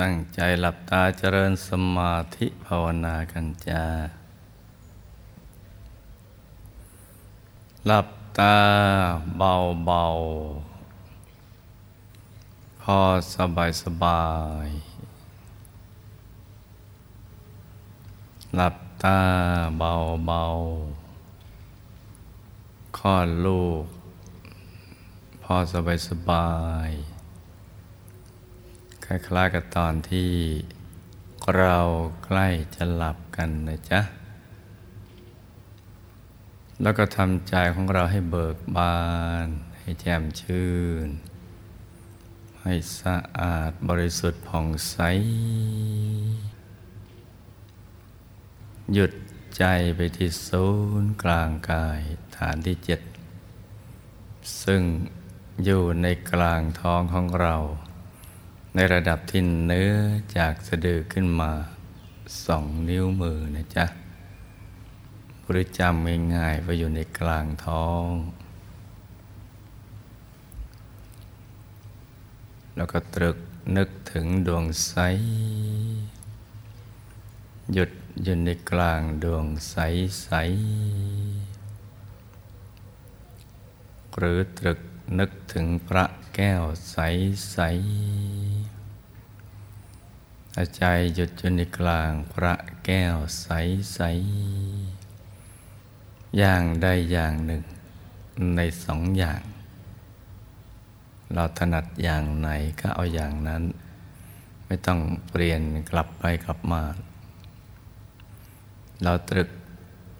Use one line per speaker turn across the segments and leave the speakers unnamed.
ตั้งใจหลับตาเจริญสมาธิภาวนากันจ้า หลับตาเบาๆพอสบายสบาย หลับตาเบาๆคลอดลูก พอสบายสบาย คล้ายๆกับตอนที่เราใกล้จะหลับกันนะจ๊ะ แล้วก็ทำใจของเราให้เบิกบาน ให้แจ่มชื่น ให้สะอาดบริสุทธิ์ผ่องใส หยุดใจไปที่ศูนย์กลางกายฐานที่เจ็ด ซึ่งอยู่ในกลางท้องของเรา ในระดับที่เนื้อจากสะดือขึ้นมาสองนิ้วมือนะจ๊ะบริจำง่ายๆว่าอยู่ในกลางท้อง แล้วก็ตรึกนึกถึงดวงใส หยุดอยู่ในกลางดวงใสใส หรือตรึกนึกถึงพระแก้วใสใส อาใจหยุดอยู่ในกลางพระแก้วใสใสอย่างใดอย่างหนึ่ง ในสองอย่าง เราถนัดอย่างไหนก็เอาอย่างนั้น ไม่ต้องเปลี่ยนกลับไปกลับมา เราตรึก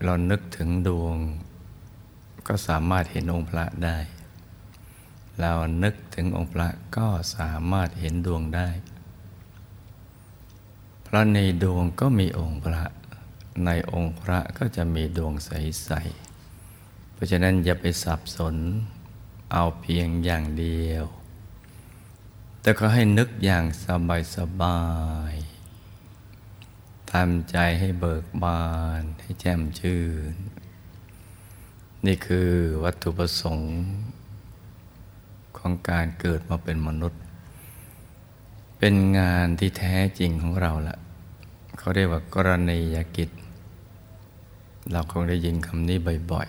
เรานึกถึงดวง ก็สามารถเห็นองค์พระได้ เรานึกถึงองค์พระก็สามารถเห็นดวงได้ ราะในดวงก็มีองค์พระ ในองค์พระก็จะมีดวงใสๆ เพราะฉะนั้นอย่าไปสับสนเอาเพียงอย่างเดียว แต่ก็ให้นึกอย่างสบายสบายทำใจให้เบิกบาน ให้แจ่มชื่น นี่คือวัตถุประสงค์ ของการเกิดมาเป็นมนุษย์ เป็นงานที่แท้จริงของเราละ เขาเรียกว่ากรณียกิจ เราคงได้ยินคำนี้บ่อย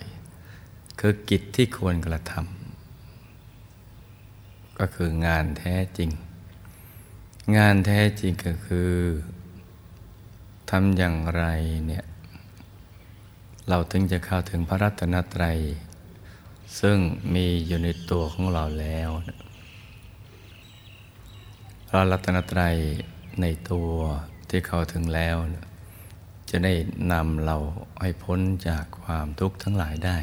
ๆ คือกิจที่ควรกระทำก็คืองานแท้จริง งานแท้จริงก็คือทำอย่างไรเนี่ยเราถึงจะเข้าถึงพระรัตนตรัย ซึ่งมีอยู่ในตัวของเราแล้ว พระรัตนตรัยในตัว ที่เขาถึงแล้ว จะได้นำเราให้พ้นจากความทุกข์ทั้งหลายได้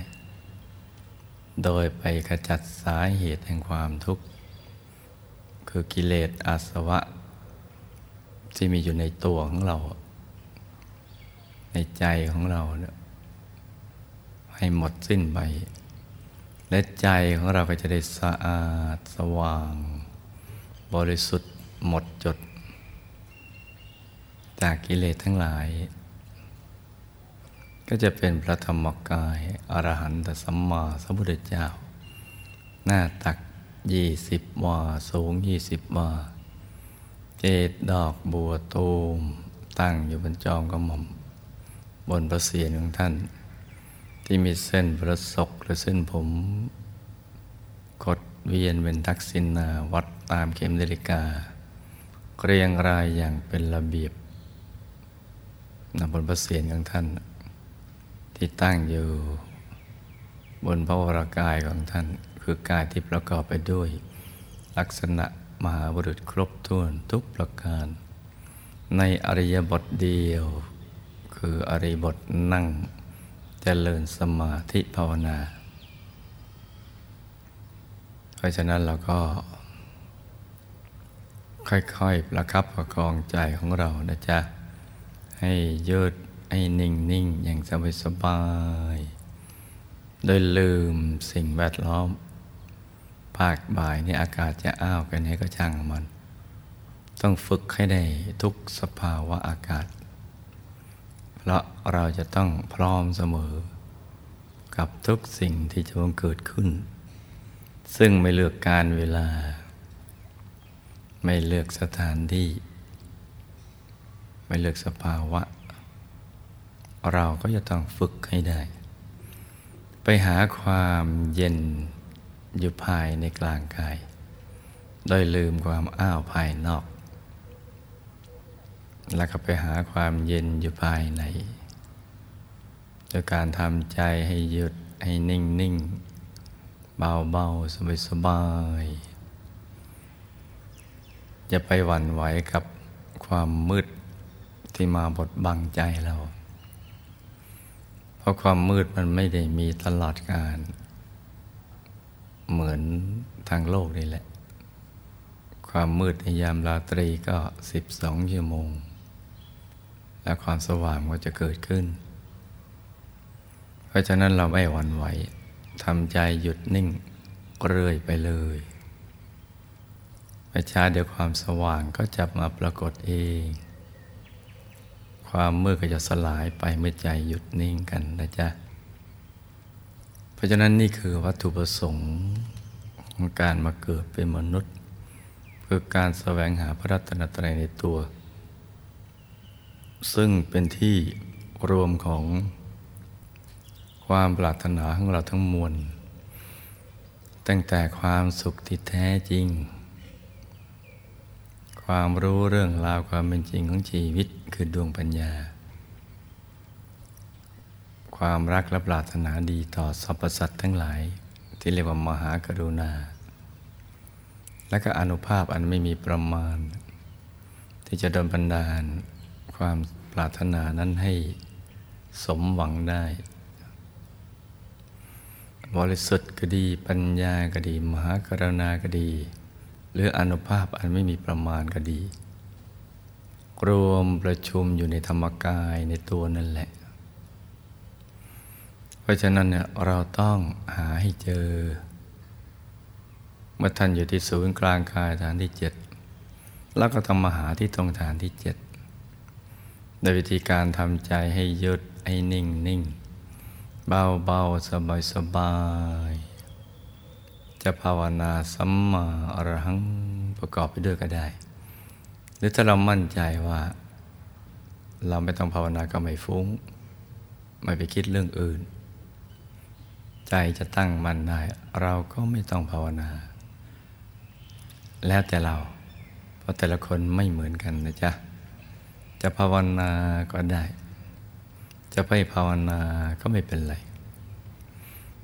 โดยไปขจัดสาเหตุแห่งความทุกข์ คือกิเลสอาสวะ ที่มีอยู่ในตัวของเรา ในใจของเราเนี่ยให้หมดสิ้นไป และใจของเราก็จะได้สะอาดสว่าง บริสุทธิ์หมดจด จากกิเลสทั้งหลาย ก็จะเป็นพระธรรมกายอรหันตสัมมาสัมพุทธเจ้า หน้าตักยี่สิบวาสูงยี่สิบวาเจดดอกบัวตูม ตั้งอยู่บนจอมกระหม่อม บนพระเศียรของท่าน ที่มีเส้นประศกหรือเส้นผมกดเวียนเป็นทักษิณาวัดตามเข็มนาฬิกา เรียงรายอย่างเป็นระเบียบ นบนพระเศียรของท่าน ที่ตั้งอยู่ บนพระวรากายของท่าน คือกายที่ประกอบไปด้วย ลักษณะมหาบุรุษครบถ้วนทุกประการ ในอริยบทเดียว คืออริยบทนั่งจเจริญสมาธิภาวนา เพราะฉะนั้นเราก็ ค่อยๆ ประคับประคองใจของเรานะจ๊ะ ให้ยืดให้นิ่งนิ่งอย่างสบายสบาย โดยลืมสิ่งแวดล้อม ภาคบ่ายนี่อากาศจะอ้าวกันให้ก็ช่างมัน ต้องฝึกให้ได้ทุกสภาวะอากาศ เพราะเราจะต้องพร้อมเสมอ กับทุกสิ่งที่จะบังเกิดขึ้น ซึ่งไม่เลือกการเวลา ไม่เลือกสถานที่ ไม่เลือกสภาวะ เราก็จะต้องฝึกให้ได้ ไปหาความเย็นอยู่ภายในกลางกาย โดยลืมความอ้าวภายนอก แล้วก็ไปหาความเย็นอยู่ภายในโดยการทำใจให้หยุดให้นิ่งนิ่งเบาเบาสบายสบายจะไปหวั่นไหวกับความมืด ที่มาบดบังใจเรา เพราะความมืดมันไม่ได้มีตลอดการ เหมือนทางโลกนี่แหละ ความมืดในยามราตรีก็สิบสองชั่วโมง และความสว่างก็จะเกิดขึ้น เพราะฉะนั้นเราไม่หวั่นไหวทำใจหยุดนิ่งเรื่อยไปเลยไปช้าเดี๋ยวความสว่างก็จะมาปรากฏเอง ความมืดก็จะสลายไปเมื่อใจหยุดนิ่งกันนะจ๊ะ เพราะฉะนั้นนี่คือวัตถุประสงค์ของการมาเกิดเป็นมนุษย์ เพื่อการแสวงหาพระรัตนตรัยในตัว ซึ่งเป็นที่รวมของความปรารถนาของเราทั้งมวล ตั้งแต่ความสุขที่แท้จริง ความรู้เรื่องราวความเป็นจริงของชีวิตคือดวงปัญญา ความรักและปรารถนาดีต่อสรรพสัตว์ทั้งหลาย ที่เรียกว่ามหากรุณา และก็อนุภาพอันไม่มีประมาณ ที่จะดลบันดาล ความปรารถนานั้นให้สมหวังได้ บริสุทธิ์ก็ดีปัญญาก็ดี มหากรุณาก็ดี หรืออนุภาพอันไม่มีประมาณก็ดี รวมประชุมอยู่ในธรรมกายในตัวนั่นแหละ เพราะฉะนั้นเนี่ยเราต้องหาให้เจอ เมื่อท่านอยู่ที่ศูนย์กลางกายฐานที่เจ็ดแล้วก็ต้องมาหาที่ตรงฐานที่เจ็ดโดยวิธีการทำใจให้หยุดให้นิ่งนิ่งเบาเบาสบายสบาย จะภาวนาสัมมาอรหังประกอบไปด้วยก็ได้ หรือถ้าเรามั่นใจว่า เราไม่ต้องภาวนาก็ไม่ฟุง้ง ไม่ไปคิดเรื่องอื่น ใจจะตั้งมั่นได้ เราก็ไม่ต้องภาวนา แล้วแต่เรา เพราะแต่ละคนไม่เหมือนกันนะจ๊ะ จะภาวนาก็ได้ จะไม่ภาวนาก็ไม่เป็นไร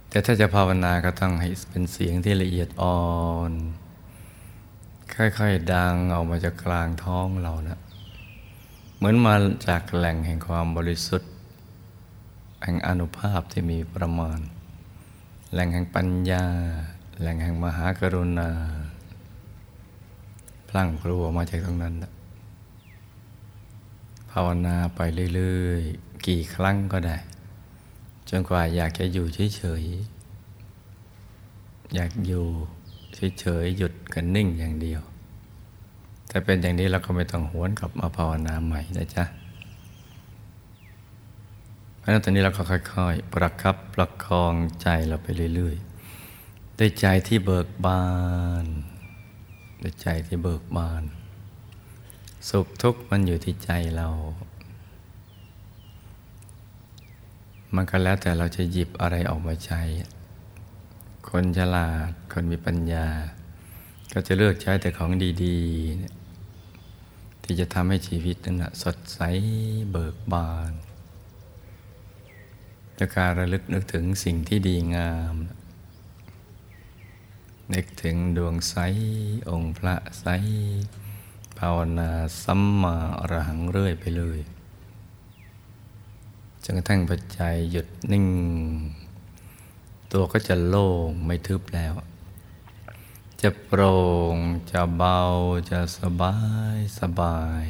แต่ถ้าจะภาวนาก็ต้องให้เป็นเสียงที่ละเอียดอ่อน ค่อยๆดังออกมาจากกลางท้องเรานะเหมือนมาจากแหล่งแห่งความบริสุทธิ์ แห่งอนุภาพที่มีประมาณ แหล่งแห่งปัญญา แหล่งแห่งมหากรุณา พลั่งพลูออกมาจากตรงนั้นนะภาวนาไปเรื่อยๆ กี่ครั้งก็ได้ จนกว่าอยากจะอยู่เฉยๆอยากอยู่เฉยๆหยุดกันนิ่งอย่างเดียวแต่เป็นอย่างนี้เราก็ไม่ต้องหวนกลับมาภาวนาใหม่นะจ๊ะเพราะนั้นตอนนี้เราก็ค่อยๆ ประคับประคองใจเราไปเรื่อยๆด้วยใจที่เบิกบานด้วยใจที่เบิกบาน สุขทุกข์มันอยู่ที่ใจเรา มันก็แล้วแต่เราจะหยิบอะไรออกมาใช้ คนฉลาด คนมีปัญญา ก็จะเลือกใช้แต่ของดีๆ ที่จะทำให้ชีวิตนั้นสดใสเบิกบานด้วยการระลึกนึกถึงสิ่งที่ดีงามนึกถึงดวงใส องค์พระใส ภาวนาสัมมาอรหังเรื่อยไปเลย จนกระทั่งปัจจัยหยุดนิ่ง ตัวก็จะโล่งไม่ทึบแล้ว จะโปร่งจะเบาจะสบายสบาย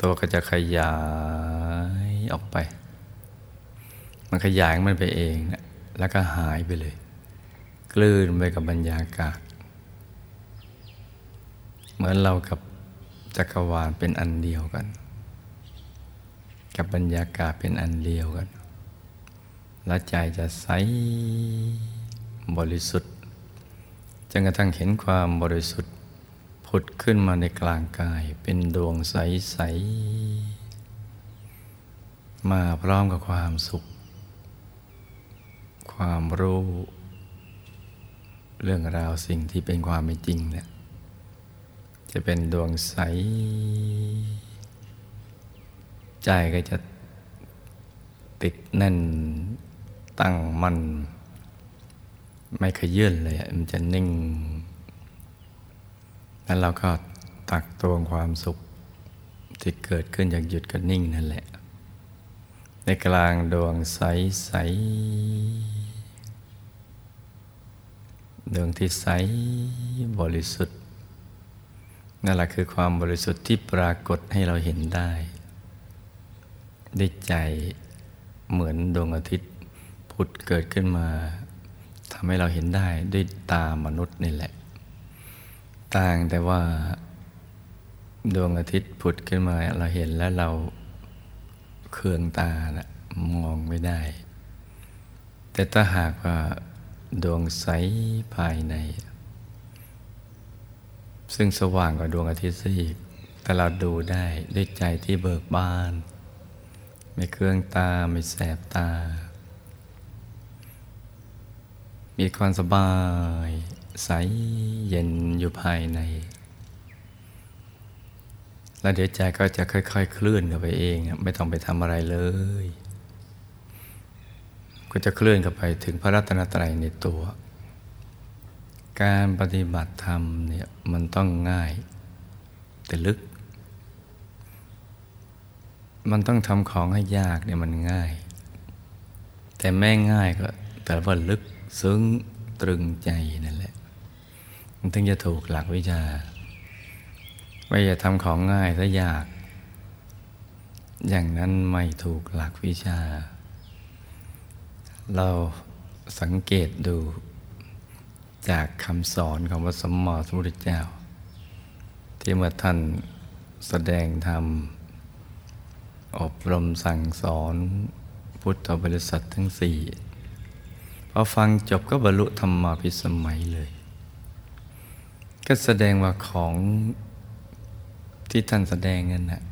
ตัวก็จะขยายออกไป มันขยายมันไปเองนะแล้วก็หายไปเลย กลืนไปกับบรรยากาศ เหมือนเรากับจักรวาลเป็นอันเดียวกัน กับบรรยากาศเป็นอันเดียวกันและใจจะใสบริสุทธิ์จนกระทั่งเห็นความบริสุทธิ์ผุดขึ้นมาในกลางกายเป็นดวงใส ๆ มาพร้อมกับความสุข ความรู้ เรื่องราวสิ่งที่เป็นความเป็นจริงเนี่ยจะเป็นดวงใส ใจก็จะติดแน่นตั้งมัน่นไม่ขยื่นเลยมันจะนิ่ง แล้วเราก็ตักตวงความสุขที่เกิดขึ้นจากหยุดกับนิ่งนั่นแหละ ในกลางดวงใสใสดวงที่ใสบริสุทธิ์นั่นแหละคือความบริสุทธิ์ที่ปรากฏให้เราเห็นได้ ด้วยใจเหมือนดวงอาทิตย์พุธเกิดขึ้นมาทำให้เราเห็นได้ด้วยตามนุษย์นี่แหละ ต่างแต่ว่า ดวงอาทิตย์ผุดขึ้นมา เราเห็นแล้วเราเคืองตานะมองไม่ได้ แต่ถ้าหากว่าดวงใสภายใน ซึ่งสว่างกว่าดวงอาทิตย์ซะอีกแต่เราดูได้ด้วยใจที่เบิกบาน ไม่เครื่องตาไม่แสบตา มีความสบาย ใสเย็นอยู่ภายใน แล้วเดี๋ยวใจก็จะค่อยๆเคลื่อนกันไปเองไม่ต้องไปทำอะไรเลย ก็จะเคลื่อนกันไปถึงพระรัตนตรัยในตัว การปฏิบัติธรรมเนี่ยมันต้องง่าย แต่ลึก มันต้องทำของให้ยากเนี่ยมันง่าย แต่แม่ง่ายก็ แต่ว่าลึกซึ้งตรึงใจนั่นแหละ มันถึงจะถูกหลักวิชาไม่จะทำของง่ายถ้ายาก อย่างนั้นไม่ถูกหลักวิชา เราสังเกตดูจากคำสอนของพระสมมาสมุทรเจ้า ที่เมื่อท่านแสดงธรรม อบรมสั่งสอนพุทธบริษัททั้งสี่พอฟังจบก็บรรลุธรรมาภิสมัยเลย ก็แสดงว่าของที่ท่านแสดงนั่นนะ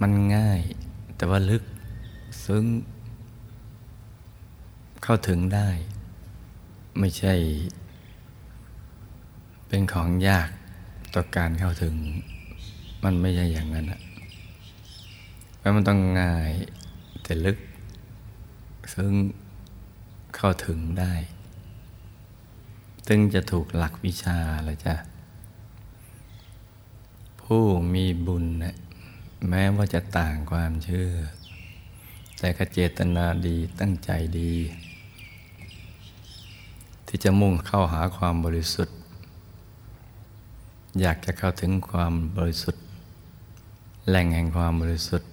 มันง่ายแต่ว่าลึกซึ้งเข้าถึงได้ ไม่ใช่ เป็นของยากต่อการเข้าถึง มันไม่ใช่อย่างนั้นอะ เพราะมันต้องง่าย แต่ลึก ซึ่งเข้าถึงได้ตึงจะถูกหลักวิชาละจ้ะ ผู้มีบุญนะแม้ว่าจะต่างความเชื่อ แต่ก็เจตนาดีตั้งใจดี ที่จะมุ่งเข้าหาความบริสุทธิ์ อยากจะเข้าถึงความบริสุทธิ์ แหล่งแห่งความบริสุทธิ์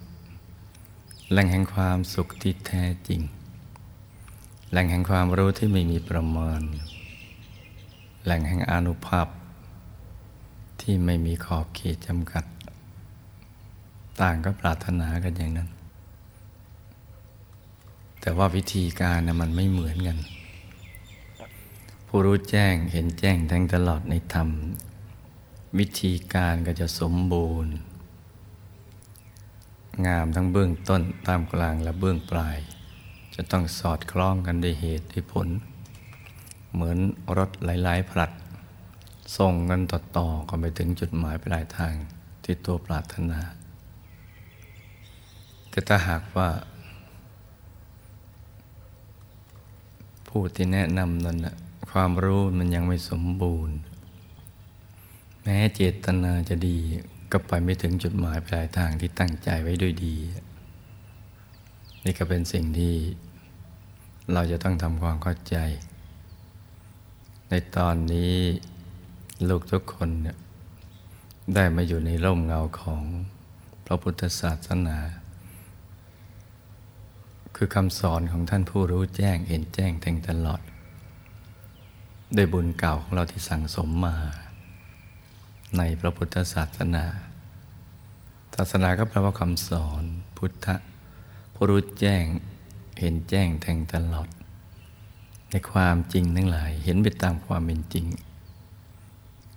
แหล่งแห่งความสุขที่แท้จริง แหล่งแห่งความรู้ที่ไม่มีประมาณ แหล่งแห่งอนุภาพ ที่ไม่มีขอบเขตจำกัด ต่างก็ปรารถนากันอย่างนั้น แต่ว่าวิธีการนะมันไม่เหมือนกัน ผู้รู้แจ้งเห็นแจ้งแทงตลอดในธรรม วิธีการก็จะสมบูรณ์ งามทั้งเบื้องต้นตามกลางและเบื้องปลาย จะต้องสอดคล้องกันด้วยเหตุด้วยผล เหมือนรถหลายๆผลัด ส่งกันต่อๆกันไปถึงจุดหมายปลายทางที่ตัวปรารถนา แต่ถ้าหากว่า ผู้ที่แนะนำนั้นความรู้มันยังไม่สมบูรณ์ แม้เจตนาจะดี ก็ไปไม่ถึงจุดหมายปลายทางที่ตั้งใจไว้ด้วยดี นี่ก็เป็นสิ่งที่เราจะต้องทำความเข้าใจ ในตอนนี้ลูกทุกคนเนี่ยได้มาอยู่ในร่มเงาของพระพุทธศาสนา คือคำสอนของท่านผู้รู้แจ้งเห็นแจ้งแทงตลอดด้วยบุญเก่าของเราที่สั่งสมมา ในพระพุทธศาสนาศาสนาก็แปลว่าคำสอนพุทธผู้รู้แจ้งเห็นแจ้งแทงตลอด ในความจริงทั้งหลายเห็นไปตามความเป็นจริง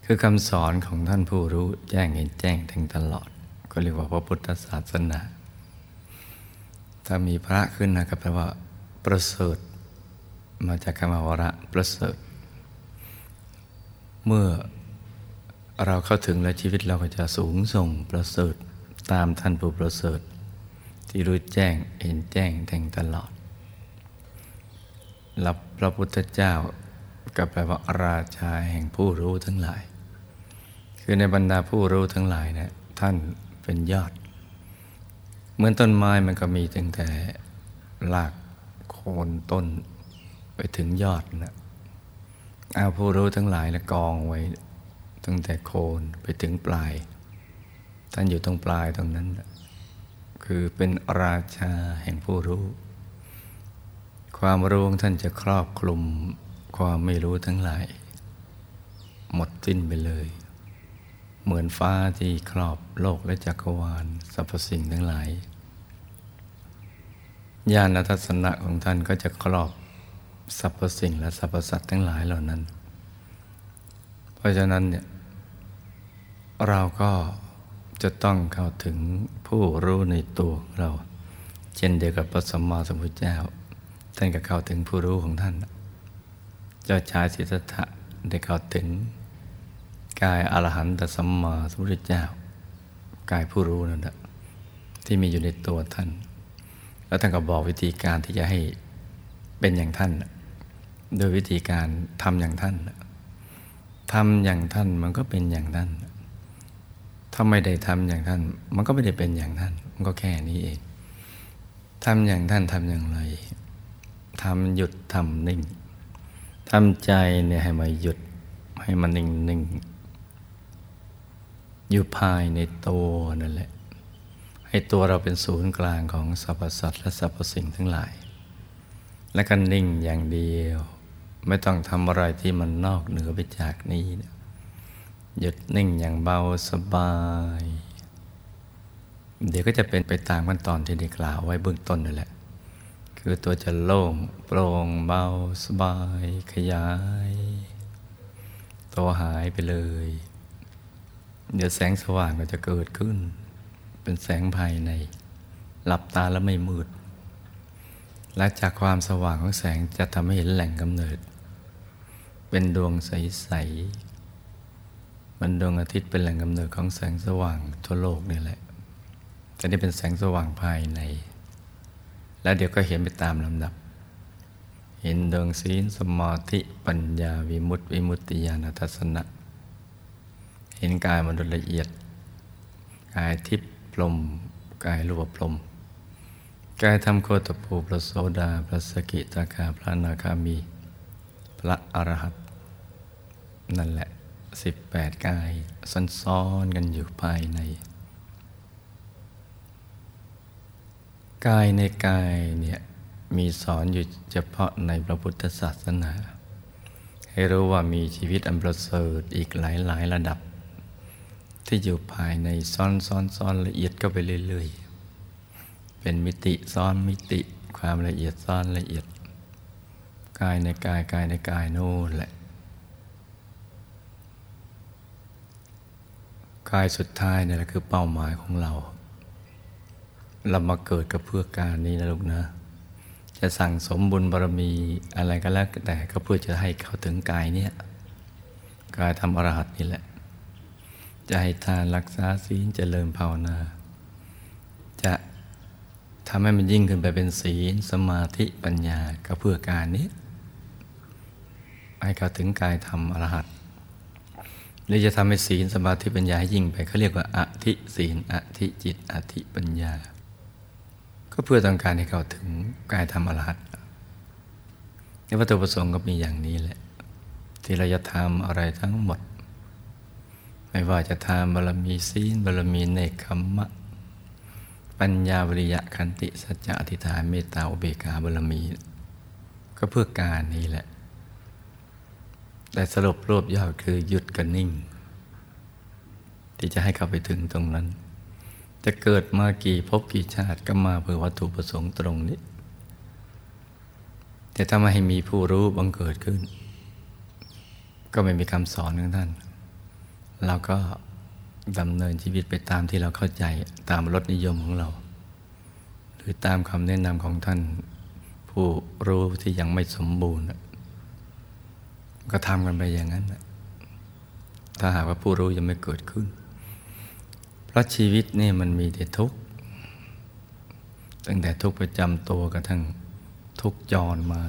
คือคำสอนของท่านผู้รู้แจ้งเห็นแจ้งถึงตลอด ก็เรียกว่าพระพุทธศาสนา ถ้ามีพระขึ้นนะก็แปลว่า ประเสริฐ มาจากคำวระประเสริฐ เมื่อ เราเข้าถึงแล้วชีวิตเราก็จะสูงส่งประเสริฐตามท่านผู้ประเสริฐ ที่รู้แจ้งเห็นแจ้งแทงตลอดรับพระพุทธเจ้าก็แปลว่าราชาแห่งผู้รู้ทั้งหลาย คือในบรรดาผู้รู้ทั้งหลายเนะี่ยท่านเป็นยอด เหมือนต้นไม้มันก็มีตั้งแต่รากโคนต้นไปถึงยอดนะเอาผู้รู้ทั้งหลายแล้วกองไว้ ตั้งแต่โคนไปถึงปลาย ท่านอยู่ตรงปลายตรงนั้น คือเป็นราชาแห่งผู้รู้ ความรู้ของท่านจะครอบคลุมความไม่รู้ทั้งหลาย หมดสิ้นไปเลย เหมือนฟ้าที่ครอบโลกและจักรวาลสรรพสิ่งทั้งหลายญาณทัศนะของท่านก็จะครอบสรรพสิ่งและสรรพสัตว์ทั้งหลายเหล่านั้น เพราะฉะนั้นเนี่ย เราก็จะต้องเข้าถึงผู้รู้ในตัวเรา เช่นเดียวกับพระสัมมาสัมพุทธเจ้า ท่านก็เข้าถึงผู้รู้ของท่าน เจ้าชายสิทธัตถะได้เข้าถึง กายอรหันตสัมมาสัมพุทธเจ้า กายผู้รู้นั่นแหละที่มีอยู่ในตัวท่าน แล้วท่านก็บอกวิธีการที่จะให้เป็นอย่างท่าน โดยวิธีการทำอย่างท่านทำอย่างท่านมันก็เป็นอย่างท่าน ถ้าไม่ได้ทำอย่างท่าน มันก็ไม่ได้เป็นอย่างท่าน มันก็แค่นี้เองทำอย่างท่านทำอย่างไรทำหยุดทำนิ่งทำใจเนี่ยให้มาหยุดให้มันนิ่งนิ่งอยู่ภายในตัวนั่นแหละ ให้ตัวเราเป็นศูนย์กลางของสรรพสัตว์และสรรพสิ่งทั้งหลาย และก็นิ่งอย่างเดียว ไม่ต้องทำอะไรที่มันนอกเหนือไปจากนี้นะ หยุดนิ่งอย่างเบาสบาย เดี๋ยวก็จะเป็นไปตามขั้นตอนที่ได้กล่าวไว้เบื้องต้นนั่นแหละ คือตัวจะโล่งโปร่งเบาสบาย ขยาย ตัวหายไปเลย เดี๋ยวแสงสว่างก็จะเกิดขึ้น เป็นแสงภายใน หลับตาแล้วไม่มืด และจากความสว่างของแสงจะทำให้เห็นแหล่งกำเนิด เป็นดวงใส มันดวงอาทิตย์เป็นแหล่งกำเนิดของแสงสว่างทั่วโลกนี่แหละ แต่นี่เป็นแสงสว่างภายใน แล้วเดี๋ยวก็เห็นไปตามลำดับ เห็นดวงศีลสมาธิปัญญาวิมุตติวิมุตติญาณทัศนะ เห็นกายมนุษย์ละเอียด กายทิพย์พรมกายรูปพรมกายทำโคตภูพระโสดาพระสกิตาคาพระนาคามี พระอรหัตนั่นแหละ สิบแปดกายซ้อนๆกันอยู่ภายใน กายในกายเนี่ยมีสอนอยู่เฉพาะในพระพุทธศาสนา ให้รู้ว่ามีชีวิตอันประเสริฐอีกหลายหลายระดับ ที่อยู่ภายในซ้อนซ้อนซ้อนละเอียดก็ไปเรื่อยๆ เป็นมิติซ้อนมิติความละเอียดซ้อนละเอียด กายในกายกายในกายโน่นแหละ กายสุดท้ายนี่แหละคือเป้าหมายของเรา เรามาเกิดกับเพื่อการนี้นะลูกนะ จะสั่งสมบุญบารมีอะไรก็แล้วแต่ก็เพื่อจะให้เขาถึงกายเนี่ยกายทำอรหัตนี่แหละ จะให้ทานรักษาศีลเจริญภาวนา จะทำให้มันยิ่งขึ้นไปเป็นศีลสมาธิปัญญาก็เพื่อการนี้ ให้เขาถึงกายทำอรหัต หรือจะทำให้ศีลสมาธิปัญญาให้ยิ่งไปเขาเรียกว่าอธิศีลอธิจิตอธิปัญญา ก็เพื่อต้องการให้เขาถึงกายธรรมอรหัตในวัตถุประสงค์ก็มีอย่างนี้แหละ ที่เราจะทำอะไรทั้งหมด ไม่ว่าจะทำบารมีศีลบารมีเนคขมะ ปัญญาวิริยะคันติสัจจะอธิษฐานเมตตาอุเบกขาบารมี ก็เพื่อการนี้แหละ แต่สรุปรวบยอดคือหยุดกันนิ่ง ที่จะให้เข้าไปถึงตรงนั้น จะเกิดมากี่พบกี่ชาติก็มาเพื่อวัตถุประสงค์ตรงนี้ แต่ถ้าไม่ให้มีผู้รู้บังเกิดขึ้น ก็ไม่มีคำสอนของท่าน เราก็ดำเนินชีวิตไปตามที่เราเข้าใจตามรสนิยมของเรา หรือตามคำแนะนำของท่าน ผู้รู้ที่ยังไม่สมบูรณ์ ก็ทำกันไปอย่างนั้นถ้าหากว่าผู้รู้ยังไม่เกิดขึ้น เพราะชีวิตนี่มันมีแต่ทุกข์ตั้งแต่ทุกข์ประจำตัวกระทั่งทุกข์จรมา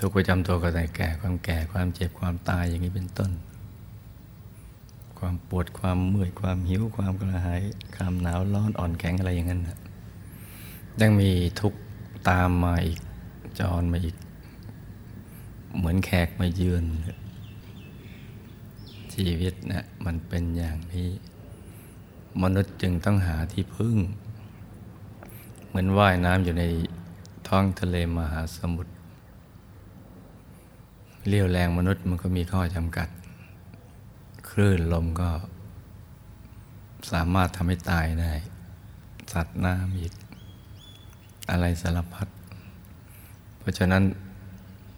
ทุกข์ประจำตัวก็แต่แก่ความแก่ความเจ็บความตายอย่างนี้เป็นต้น ความปวดความเมื่อยความหิวความกระหาย ความหนาวร้อนอ่อนแข็งอะไรอย่างนั้นยังมีทุกข์ตามมาอีกจรมาอีก เหมือนแขกมาเยือน ชีวิตนะมันเป็นอย่างนี้ มนุษย์จึงต้องหาที่พึ่ง เหมือนว่ายน้ำอยู่ในท้องทะเลมหาสมุทรเลี้ยวแรงมนุษย์มันก็มีข้อจำกัด คลื่นลมก็ สามารถทำให้ตายได้ สัตว์น้ำอีก อะไรสารพัด เพราะฉะนั้น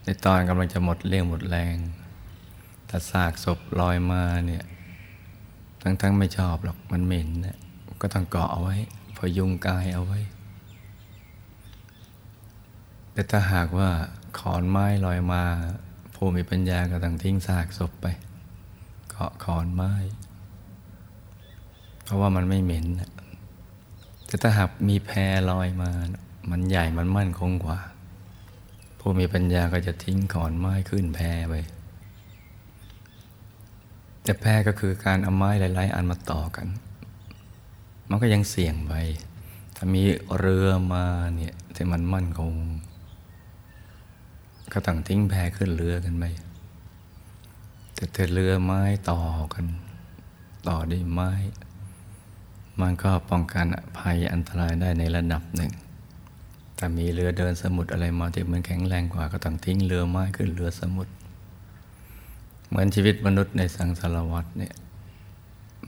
ในตอนกำลังจะหมดเรี่ยวหมดแรงถ้าซากศพลอยมาเนี่ยทั้งๆไม่ชอบหรอกมันเหม็นเนี่ยก็ต้องเกาะเอาไว้พยุงกายเอาไว้ แต่ถ้าหากว่าขอนไม้ลอยมา ผู้มีปัญญาก็ต้องทิ้งซากศพไป เกาะขอนไม้ เพราะว่ามันไม่เหม็นแต่ถ้าหากมีแพรลอยมา มันใหญ่มันมั่นคงกว่า ผู้มีปัญญาก็จะทิ้งขอนไม้ขึ้นแพไปแต่แพก็คือการเอาไม้หลาย ๆ อันมาต่อกัน มันก็ยังเสี่ยงไปถ้ามีเรือมาเนี่ยที่มันมั่นคงก็ต้องทิ้งแพขึ้นเรือกันไปแต่ถ้าเรือไม้ต่อกัน ต่อด้วยไม้ มันก็ป้องกันภัยอันตรายได้ในระดับหนึ่ง ถ้ามีเรือเดินสมุทรอะไรมาที่มันแข็งแรงกว่าก็ต้องทิ้งเรือไม้ขึ้นเรือสมุทรเหมือนชีวิตมนุษย์ในสังสารวัฏเนี่ย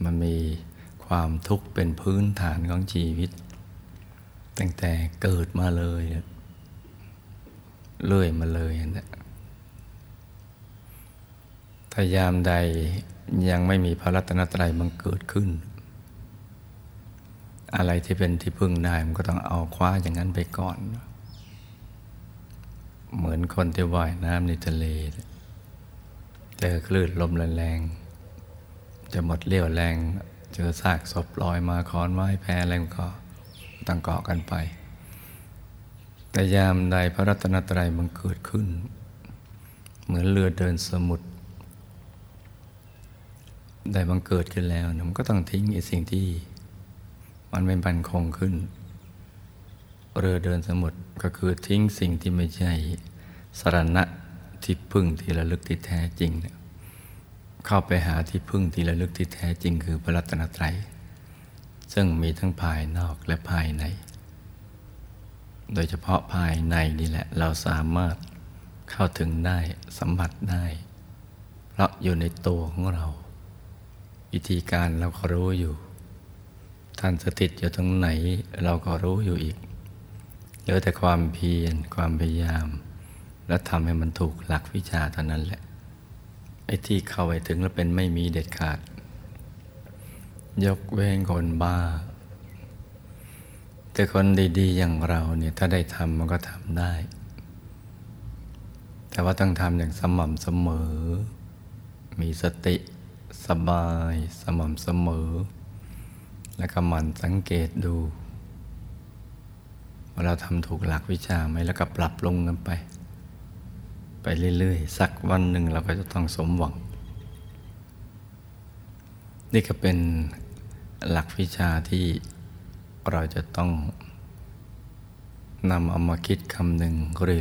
มันมีความทุกข์เป็นพื้นฐานของชีวิต ตั้งแต่เกิดมาเลยเลื่อยมาเลยนะถ้ายามใดยังไม่มีพระรัตนตรัยมันเกิดขึ้น อะไรที่เป็นที่พึ่งได้มันก็ต้องเอาคว้าอย่างนั้นไปก่อน เหมือนคนที่ว่ายน้ำในทะเลเจอคลื่นลมแรงจะหมดเรี่ยวแรง เจอซากศพลอยมาคอนไม้แพรอะไรก็ต้องเกาะกันไป แต่ยามใดพระรัตนตรัยมันเกิดขึ้น เหมือนเรือเดินสมุทรได้บังเกิดขึ้นแล้วมันก็ต้องทิ้งไอ้สิ่งที่ มันไม่บันคงขึ้น เรือเดินสมุทรก็คือทิ้งสิ่งที่ไม่ใช่สรณะที่พึ่งที่ระลึกที่แท้จริงเนี่ยเข้าไปหาที่พึ่งที่ระลึกที่แท้จริง คือพระรัตนตรัย ซึ่งมีทั้งภายนอกและภายใน โดยเฉพาะภายในนี่แหละ เราสามารถเข้าถึงได้สัมผัสได้ เพราะอยู่ในตัวของเรา วิธีการเราก็รู้อยู่ ท่านสถิตอยู่ตรงไหน เราก็รู้อยู่อีกเหลือแต่ความเพียรความพยายาม และทำให้มันถูกหลักวิชาเท่านั้นแหละไอ้ที่เข้าไปถึงแล้วเป็นไม่มีเด็ดขาด ยกเว้นคนบ้า แต่คนดีๆอย่างเราเนี่ยถ้าได้ทำมันก็ทำได้ แต่ว่าต้องทำอย่างสม่ำเสมอ มีสติสบายสม่ำเสมอ แล้วก็มันสังเกตดูว่าเราทำถูกหลักวิชาไหมแล้วก็ปรับลงกันไป ไปเรื่อยๆ สักวันหนึ่งเราก็จะต้องสมหวัง นี่ก็เป็นหลักวิชาที่เราจะต้องนำเอามาคิดคำหนึ่ง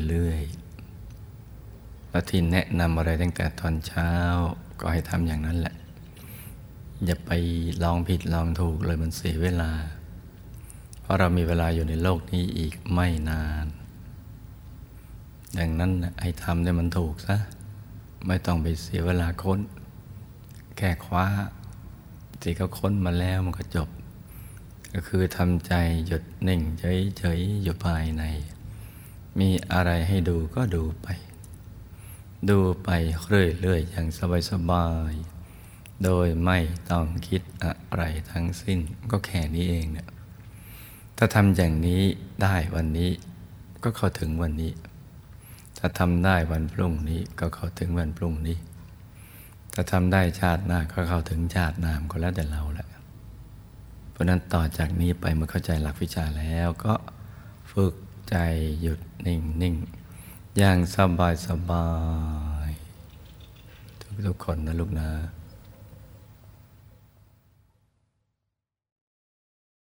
เรื่อยๆและที่แนะนำอะไรตั้งแต่ตอนเช้าก็ให้ทำอย่างนั้นแหละ อย่าไปลองผิดลองถูกเลยมันเสียเวลา เพราะเรามีเวลาอยู่ในโลกนี้อีกไม่นาน ดังนั้นให้ทำได้มันถูกซะ ไม่ต้องไปเสียเวลาค้น แค่คว้าที่เขาค้นมาแล้วมันก็จบ ก็คือทำใจหยุดนิ่งเฉยๆอยู่ภายใน มีอะไรให้ดูก็ดูไป ดูไปเรื่อยๆอย่างสบายๆ โดยไม่ต้องคิดอะไรทั้งสิ้นก็แค่นี้เองเนี่ยถ้าทำอย่างนี้ได้วันนี้ก็เข้าถึงวันนี้ ถ้าทำได้วันพรุ่งนี้ก็เข้าถึงวันพรุ่งนี้ ถ้าทำได้ชาติหน้าก็เข้าถึงชาติหน้าก็แล้วแต่เราแหละเพราะนั้นต่อจากนี้ไปเมื่อเข้าใจหลักวิชาแล้วก็ฝึกใจหยุดนิ่งนิ่งอย่างสบายสบายทุกทุกคนนะลูกนะ